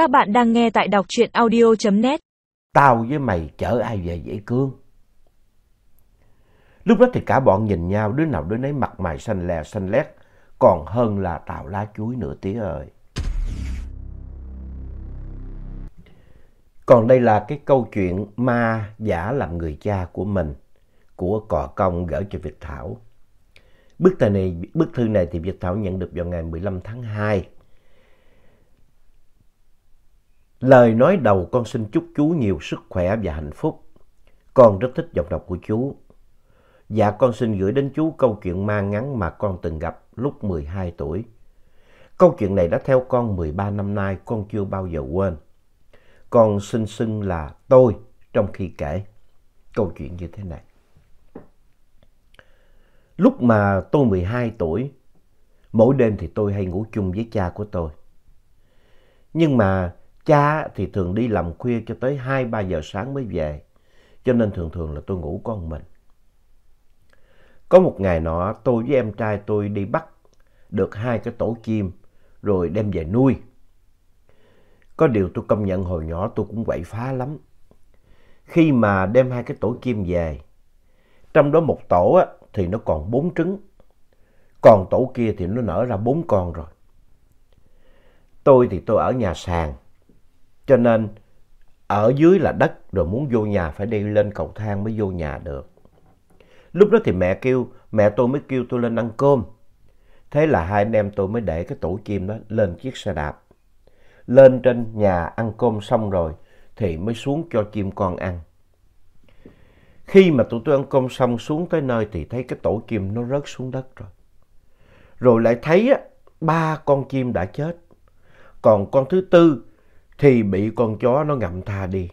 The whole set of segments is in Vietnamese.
Các bạn đang nghe tại đọc truyện audio.net. Tao với mày chở ai về dãy cương? Lúc đó thì cả bọn nhìn nhau, đứa nào đứa nấy mặt mày xanh lè xanh lét, còn hơn là tàu lá chuối nửa tía ơi. Còn đây là cái câu chuyện ma giả làm người cha của mình, của Cò Công gửi cho Việt Thảo. Bức thư này, bức thư này thì Việt Thảo nhận được vào ngày 15 tháng 2 Lời nói đầu con xin chúc chú nhiều sức khỏe và hạnh phúc. Con rất thích giọng đọc của chú. Dạ con xin gửi đến chú câu chuyện ma ngắn mà con từng gặp lúc 12 tuổi. Câu chuyện này đã theo con 13 năm nay, con chưa bao giờ quên. Con xin xưng là tôi trong khi kể câu chuyện như thế này. Lúc mà tôi 12 tuổi, mỗi đêm thì tôi hay ngủ chung với cha của tôi. Nhưng mà Cha thì thường đi làm khuya cho tới 2-3 giờ sáng mới về, cho nên thường thường là tôi ngủ con mình. Có một ngày nọ tôi với em trai tôi đi bắt được hai cái tổ chim rồi đem về nuôi. Có điều tôi công nhận hồi nhỏ tôi cũng quậy phá lắm. Khi mà đem hai cái tổ chim về, trong đó một tổ á, thì nó còn bốn trứng, còn tổ kia thì nó nở ra bốn con rồi. Tôi thì tôi ở nhà sàn, cho nên ở dưới là đất rồi muốn vô nhà phải đi lên cầu thang mới vô nhà được. Lúc đó thì mẹ kêu, mẹ tôi mới kêu tôi lên ăn cơm. Thế là hai anh em tôi mới để cái tổ chim đó lên chiếc xe đạp. Lên trên nhà ăn cơm xong rồi thì mới xuống cho chim con ăn. Khi mà tụi tôi ăn cơm xong xuống tới nơi thì thấy cái tổ chim nó rớt xuống đất rồi. Rồi lại thấy á, ba con chim đã chết. Còn con thứ tư thì bị con chó nó ngậm tha đi.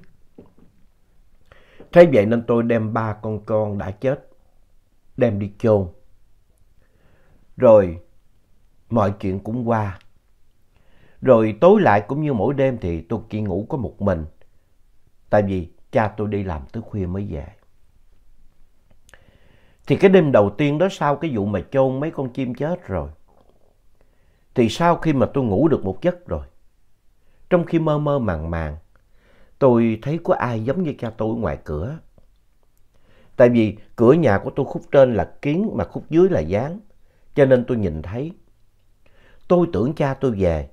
Thế vậy nên tôi đem ba con con đã chết, đem đi chôn. Rồi mọi chuyện cũng qua. Rồi tối lại cũng như mỗi đêm thì tôi chỉ ngủ có một mình. Tại vì cha tôi đi làm tới khuya mới về. Thì cái đêm đầu tiên đó sau cái vụ mà chôn mấy con chim chết rồi. Thì sau khi mà tôi ngủ được một giấc rồi trong khi mơ mơ màng màng, tôi thấy có ai giống như cha tôi ngoài cửa. Tại vì cửa nhà của tôi khúc trên là kiến mà khúc dưới là dáng, cho nên tôi nhìn thấy. Tôi tưởng cha tôi về,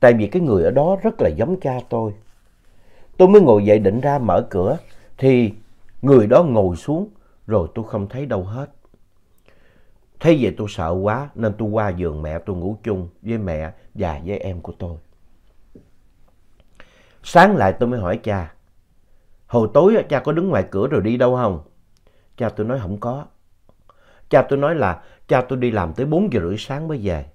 tại vì cái người ở đó rất là giống cha tôi. Tôi mới ngồi dậy định ra mở cửa, thì người đó ngồi xuống, rồi tôi không thấy đâu hết. Thế vậy tôi sợ quá nên tôi qua giường mẹ tôi ngủ chung với mẹ và với em của tôi. Sáng lại tôi mới hỏi cha. Hồi tối cha có đứng ngoài cửa rồi đi đâu không? Cha tôi nói, không có. Cha tôi nói là, cha tôi đi làm tới 4 giờ rưỡi sáng mới về.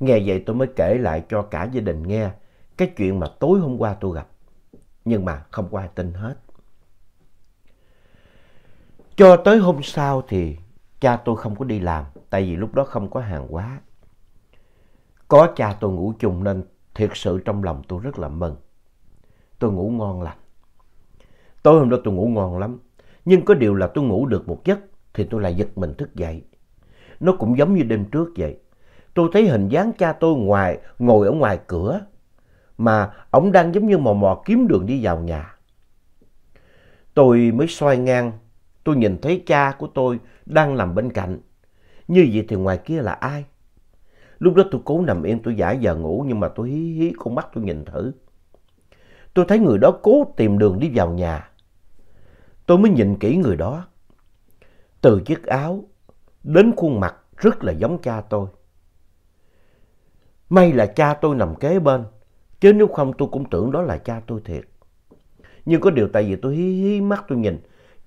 Nghe vậy tôi mới kể lại cho cả gia đình nghe cái chuyện mà tối hôm qua tôi gặp. Nhưng mà không có ai tin hết. Cho tới hôm sau thì cha tôi không có đi làm, tại vì lúc đó không có hàng hóa. Có cha tôi ngủ chung nên Thiệt sự trong lòng tôi rất là mừng. Tôi ngủ ngon lành. Tối hôm đó tôi ngủ ngon lắm. Nhưng có điều là tôi ngủ được một giấc thì tôi lại giật mình thức dậy. Nó cũng giống như đêm trước vậy. Tôi thấy hình dáng cha tôi ngoài ngồi ở ngoài cửa mà ông đang giống như mò mò kiếm đường đi vào nhà. Tôi mới xoay ngang, tôi nhìn thấy cha của tôi đang nằm bên cạnh. Như vậy thì ngoài kia là ai? Lúc đó tôi cố nằm yên, tôi giả giờ ngủ nhưng mà tôi hí hí con mắt tôi nhìn thử. Tôi thấy người đó cố tìm đường đi vào nhà. Tôi mới nhìn kỹ người đó. Từ chiếc áo đến khuôn mặt rất là giống cha tôi. May là cha tôi nằm kế bên, chứ nếu không tôi cũng tưởng đó là cha tôi thiệt. Nhưng có điều tại vì tôi hí hí mắt tôi nhìn,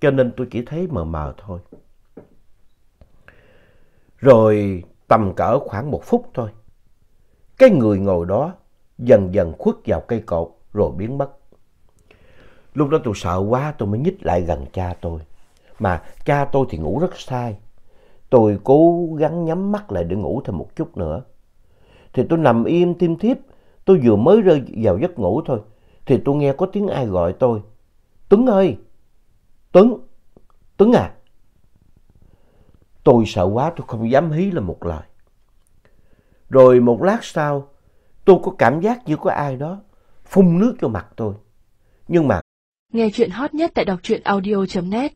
cho nên tôi chỉ thấy mờ mờ thôi. Rồi tầm cỡ khoảng một phút thôi. Cái người ngồi đó dần dần khuất vào cây cột rồi biến mất. Lúc đó tôi sợ quá, tôi mới nhích lại gần cha tôi. Mà cha tôi thì ngủ rất sai. Tôi cố gắng nhắm mắt lại để ngủ thêm một chút nữa. Thì tôi nằm im tim thiếp. Tôi vừa mới rơi vào giấc ngủ thôi. Thì tôi nghe có tiếng ai gọi tôi. Tuấn ơi! Tuấn! Tuấn à! Tôi sợ quá tôi không dám hí là một lời. Rồi một lát sau, tôi có cảm giác như có ai đó phun nước cho mặt tôi. Nhưng mà Nghe chuyện hot nhất tại đọc truyện audio.net